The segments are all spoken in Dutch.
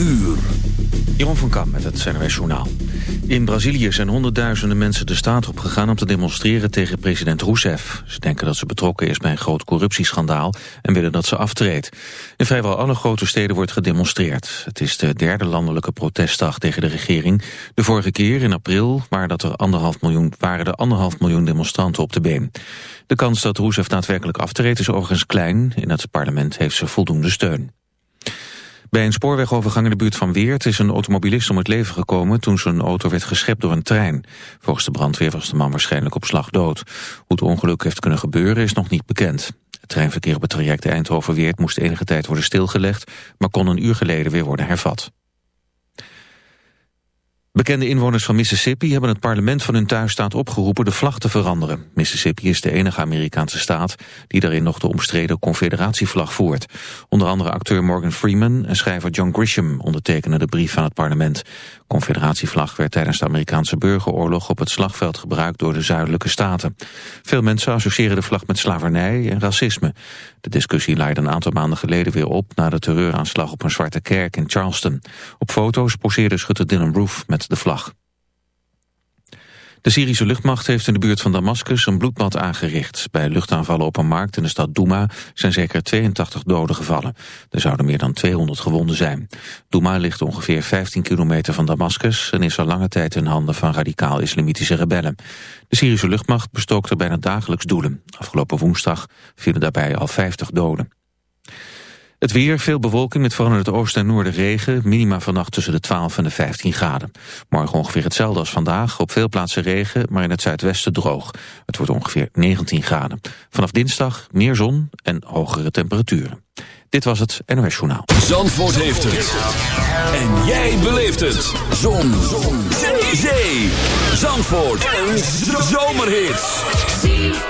uur. Jeroen van Kam met het CNRW Journaal. In Brazilië zijn honderdduizenden mensen de straat opgegaan om te demonstreren tegen president Rousseff. Ze denken dat ze betrokken is bij een groot corruptieschandaal en willen dat ze aftreedt. In vrijwel alle grote steden wordt gedemonstreerd. Het is de derde landelijke protestdag tegen de regering. De vorige keer, in april, waren, dat er anderhalf miljoen, waren er anderhalf miljoen demonstranten op de been. De kans dat Rousseff daadwerkelijk aftreedt is overigens klein. In het parlement heeft ze voldoende steun. Bij een spoorwegovergang in de buurt van Weert is een automobilist om het leven gekomen toen zijn auto werd geschept door een trein. Volgens de brandweer was de man waarschijnlijk op slag dood. Hoe het ongeluk heeft kunnen gebeuren is nog niet bekend. Het treinverkeer op het traject Eindhoven-Weert moest enige tijd worden stilgelegd, maar kon een uur geleden weer worden hervat. Bekende inwoners van Mississippi hebben het parlement van hun thuisstaat opgeroepen de vlag te veranderen. Mississippi is de enige Amerikaanse staat die daarin nog de omstreden confederatievlag voert. Onder andere acteur Morgan Freeman en schrijver John Grisham ondertekenen de brief van het parlement. Confederatievlag werd tijdens de Amerikaanse burgeroorlog op het slagveld gebruikt door de zuidelijke staten. Veel mensen associëren de vlag met slavernij en racisme. De discussie leidde een aantal maanden geleden weer op na de terreuraanslag op een zwarte kerk in Charleston. Op foto's poseerde schutter Dylan Roof met de vlag. De Syrische luchtmacht heeft in de buurt van Damascus een bloedbad aangericht. Bij luchtaanvallen op een markt in de stad Douma zijn zeker 82 doden gevallen. Er zouden meer dan 200 gewonden zijn. Douma ligt ongeveer 15 kilometer van Damascus en is al lange tijd in handen van radicaal-islamitische rebellen. De Syrische luchtmacht bestookte bijna dagelijks doelen. Afgelopen woensdag vielen daarbij al 50 doden. Het weer, veel bewolking met vooral in het oosten en noorden regen. Minima vannacht tussen de 12 en de 15 graden. Morgen ongeveer hetzelfde als vandaag. Op veel plaatsen regen, maar in het zuidwesten droog. Het wordt ongeveer 19 graden. Vanaf dinsdag meer zon en hogere temperaturen. Dit was het NOS Journaal. Zandvoort heeft het. En jij beleeft het. Zon. zon. Zee. Zandvoort. Een zomerhit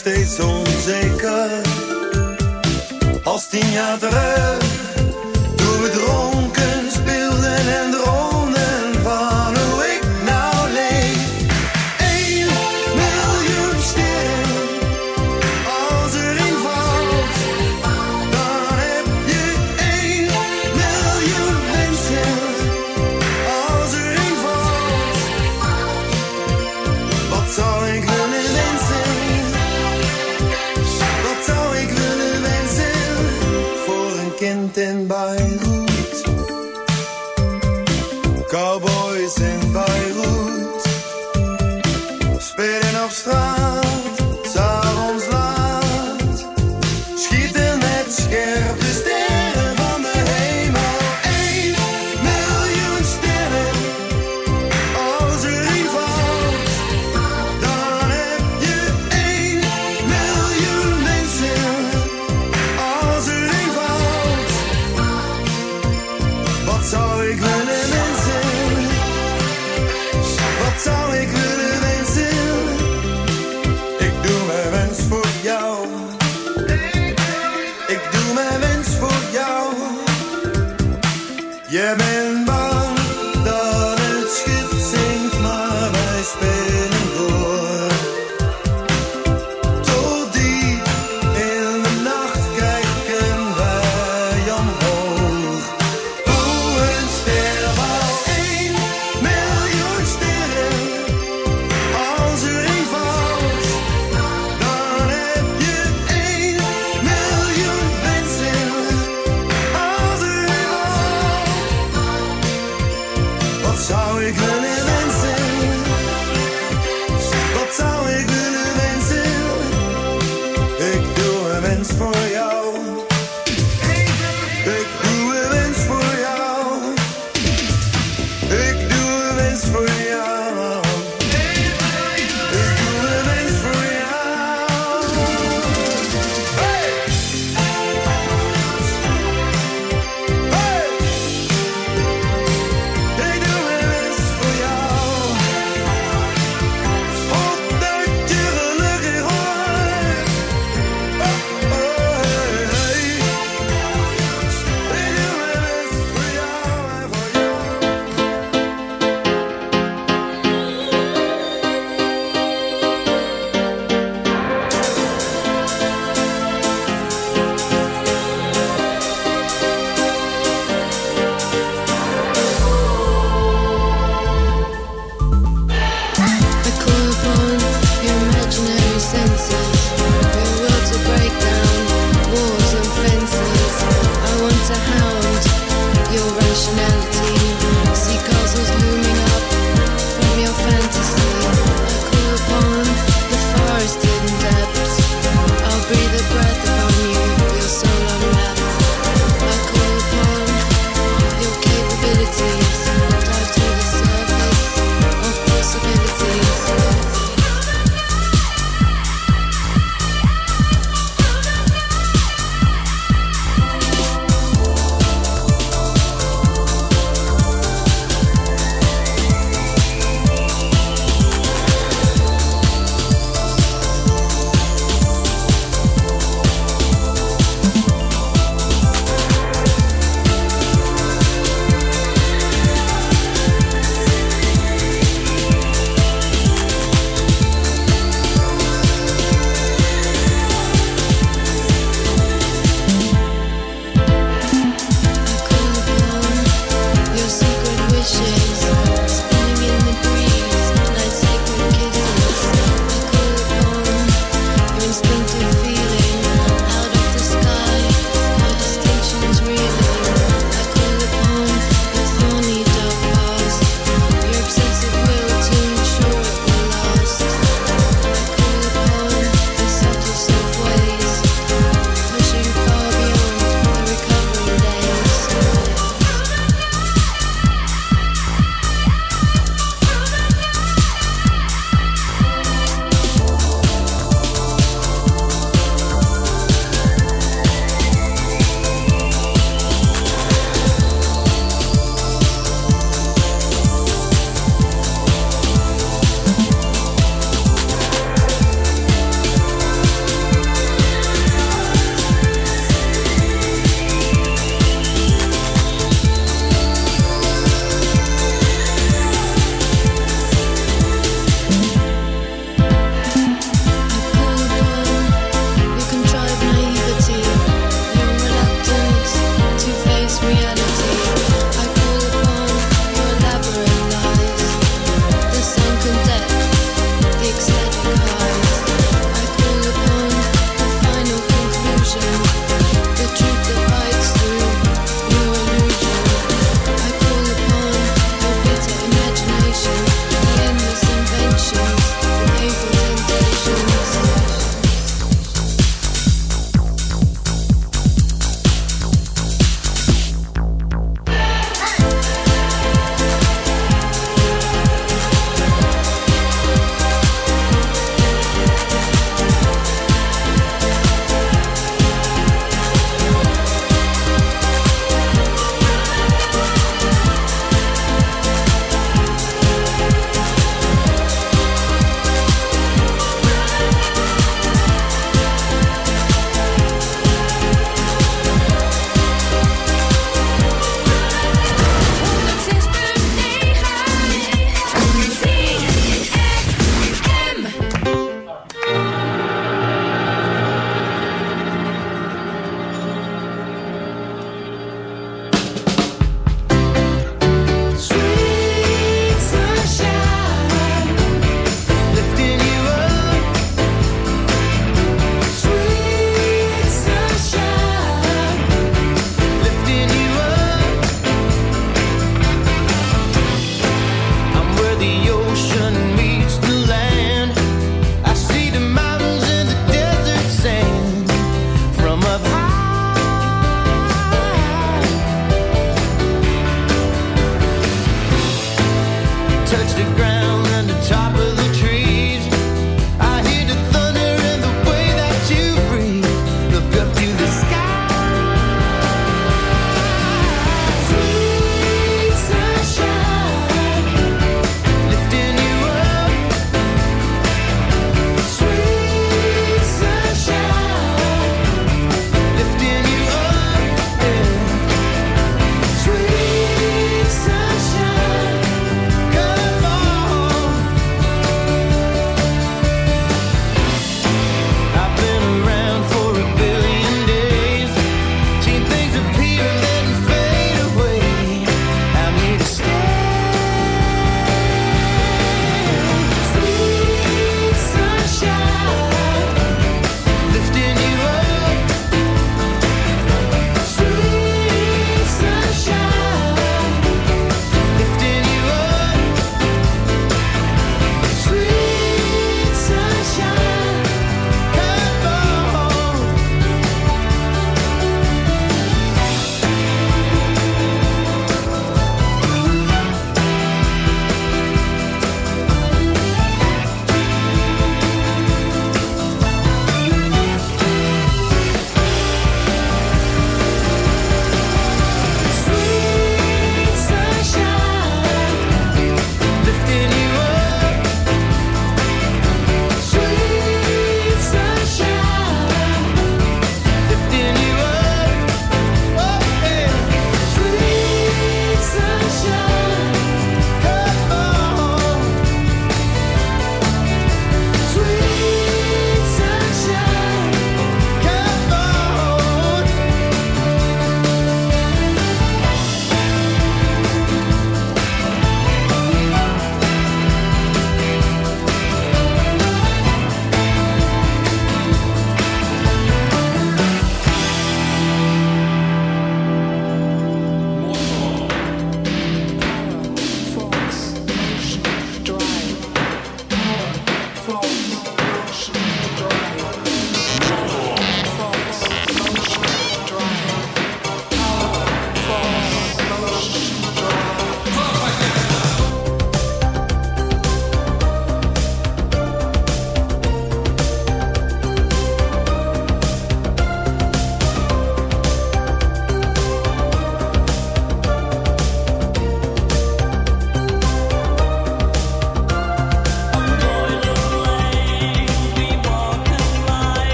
Steeds onzeker. Als tien jaar terug,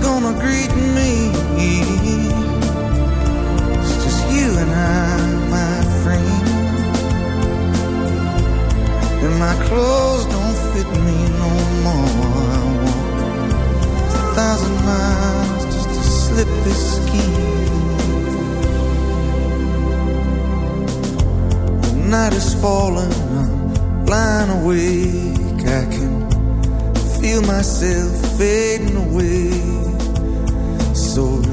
gonna greet me. It's just you and I, my friend. And my clothes don't fit me no more. I walk a thousand miles just to slip this skin. The night is falling, I'm blind awake. I can feel myself fading away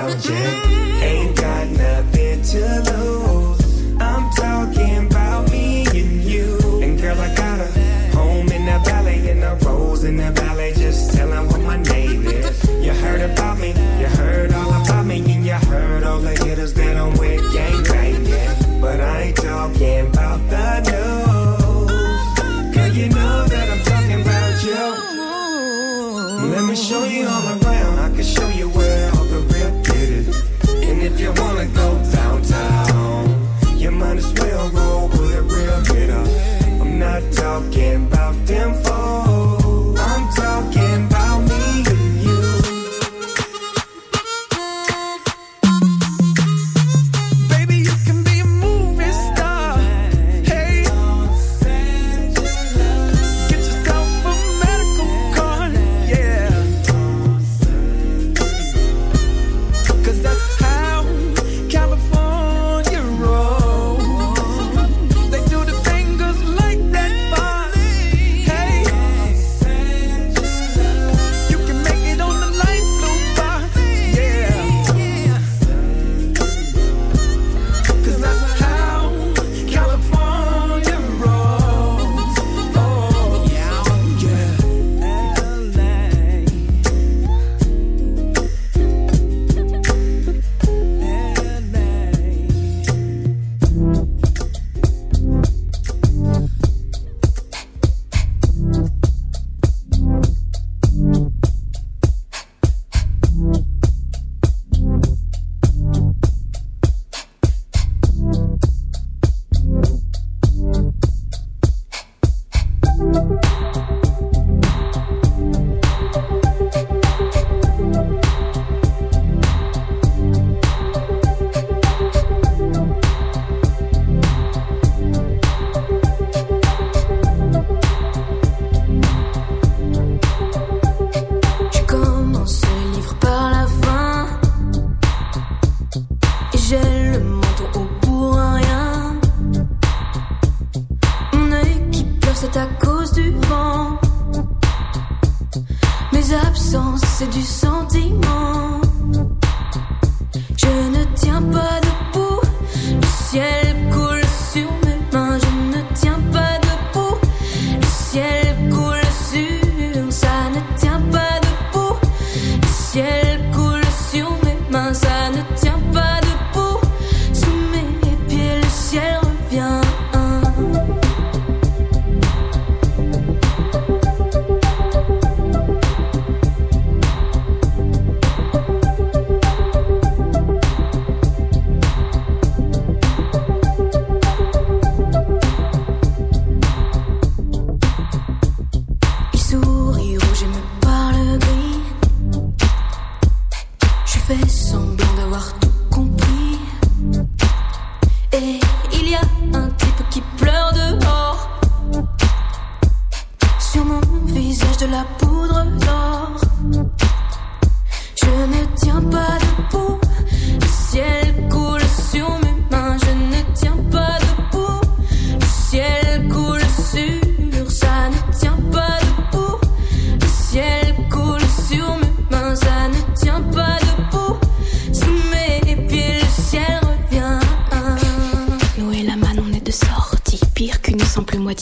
了解。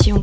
Al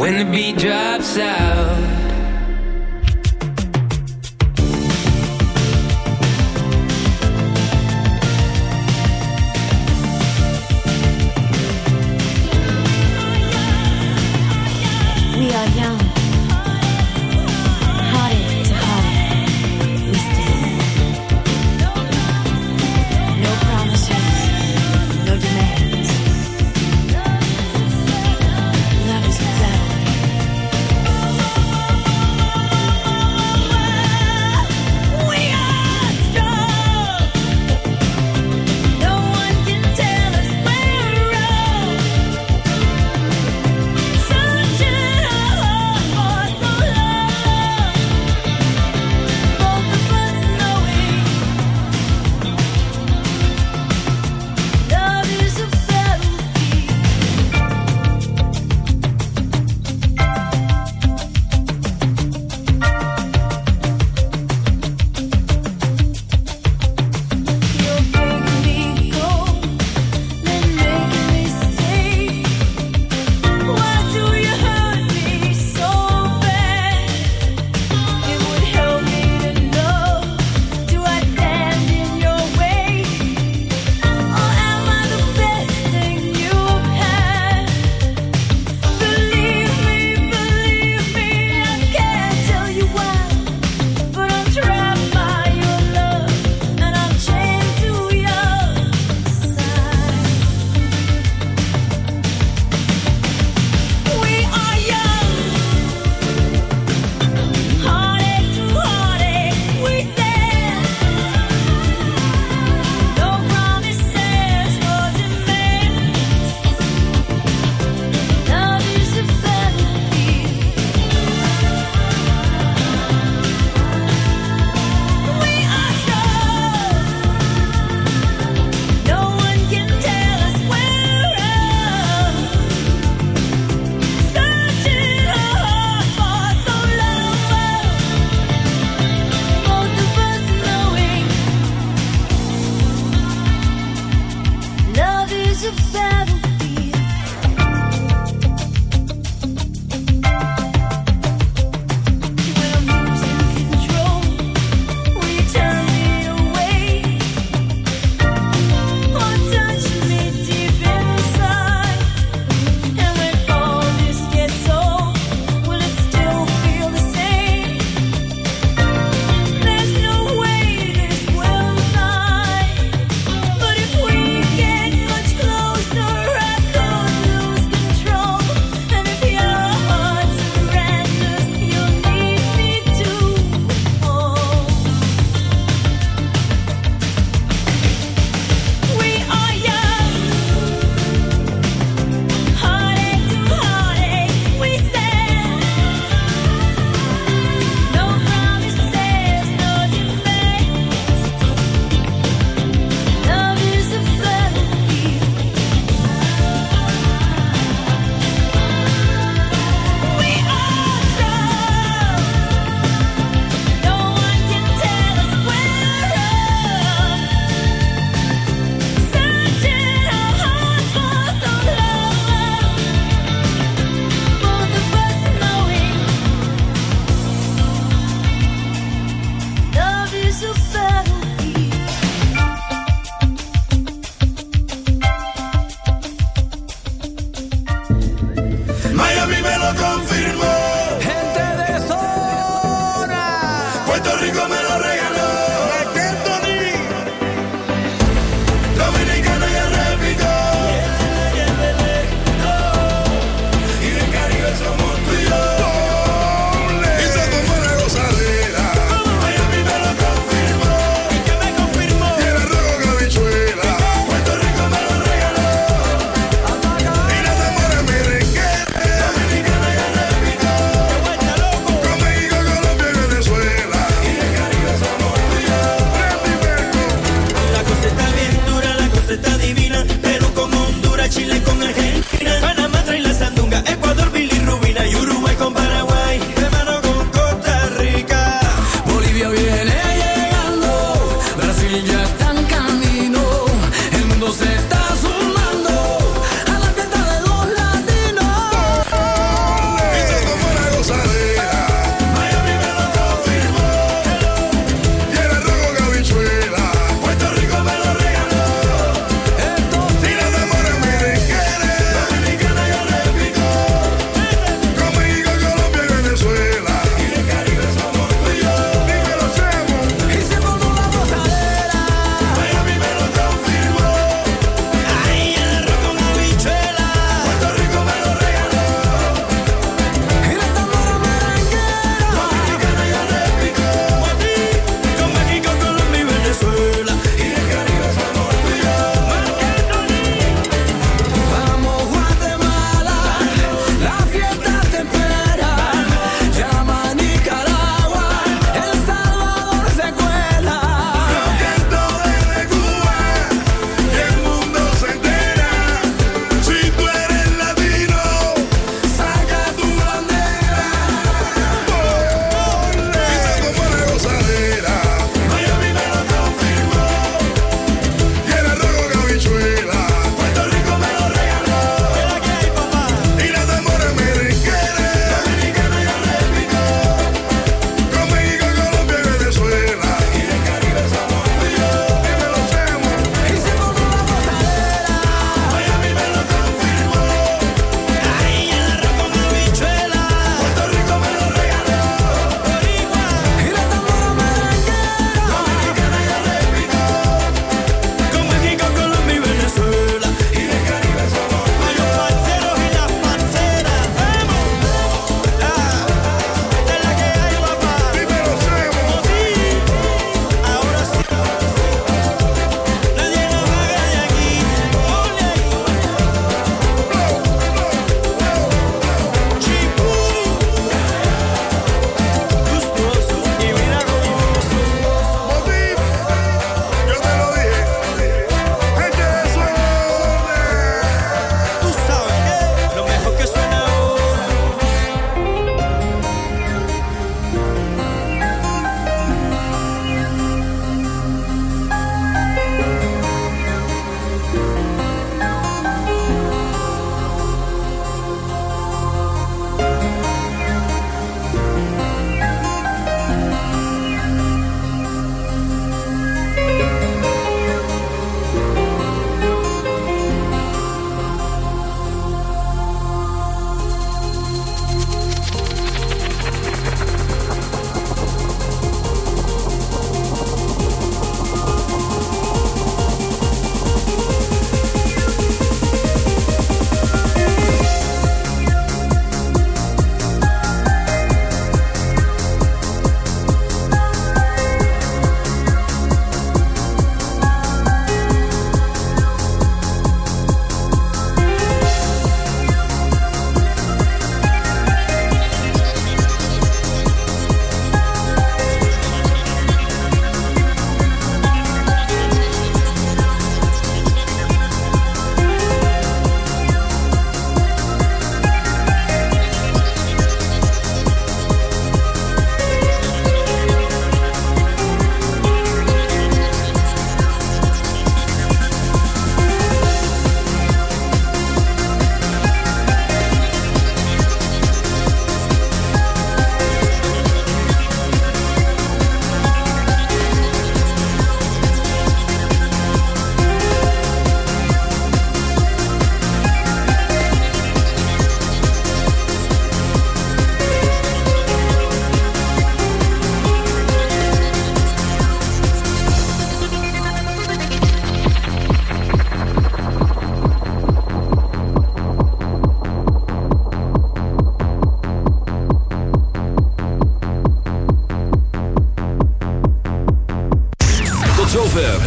When the beat drops out. We are young. Miami me lo confirma.